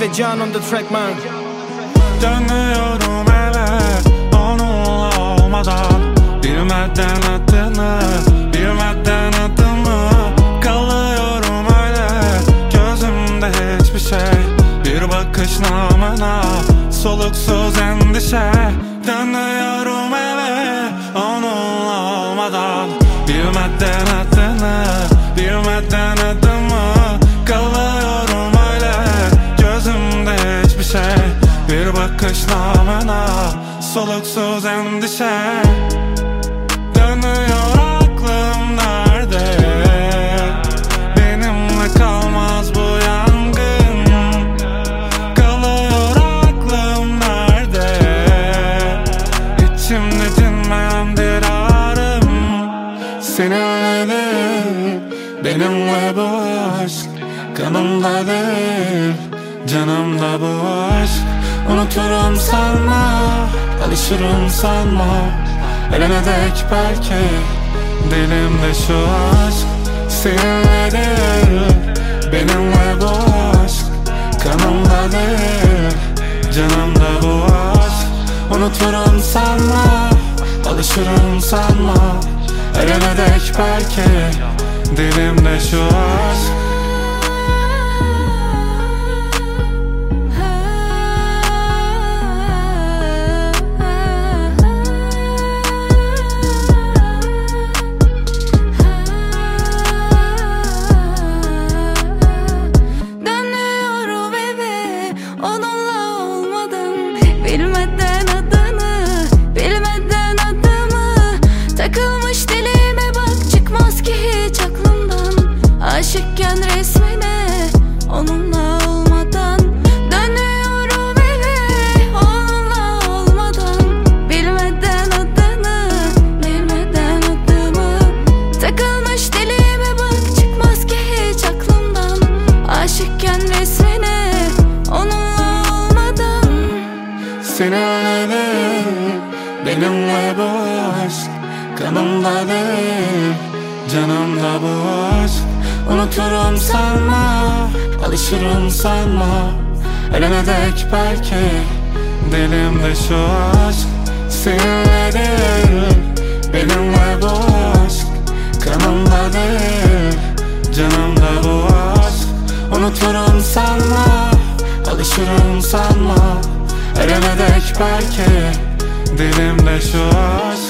Efe Can on the track man. Dönüyorum eve onunla olmadan. Bilmeden adını bilmeden adımı. Kalıyorum öyle gözümde hiçbir şey. Bir bakış namına soluksuz endişe. Dönüyorum eve onunla olmadan. Bilmeden adını bilmeden adımı soluksuz endişe. Dönüyor aklım nerede Benimle kalmaz bu yangın. Kalıyor aklım nerede İçimde dinmeyen bir ağrım. Seninledir benimle bu aşk Kanımdadır. Canımda bu aşk Unuturum sanma alışırım sanma Ölene dek belki dilimde şu aşk. Seninledir benimle bu aşk. Kanımdadır canımda bu aşk. Unuturum sanma alışırım sanma Ölene dek belki dilimde şu aşk Bilmeden Seninledir benimle bu aşk Kanımdadır canımda bu aşk Unuturum sanma alışırım sanma. Ölene dek belki dilimde şu aşk Seninledir benimle bu aşk Kanımdadır canımda bu aşk Unuturum sanma alışırım sanma Ölene dek belki dilimde şu an